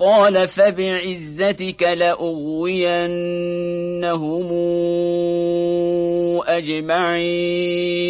قال فبعزتك لأغوينهم أجمعين.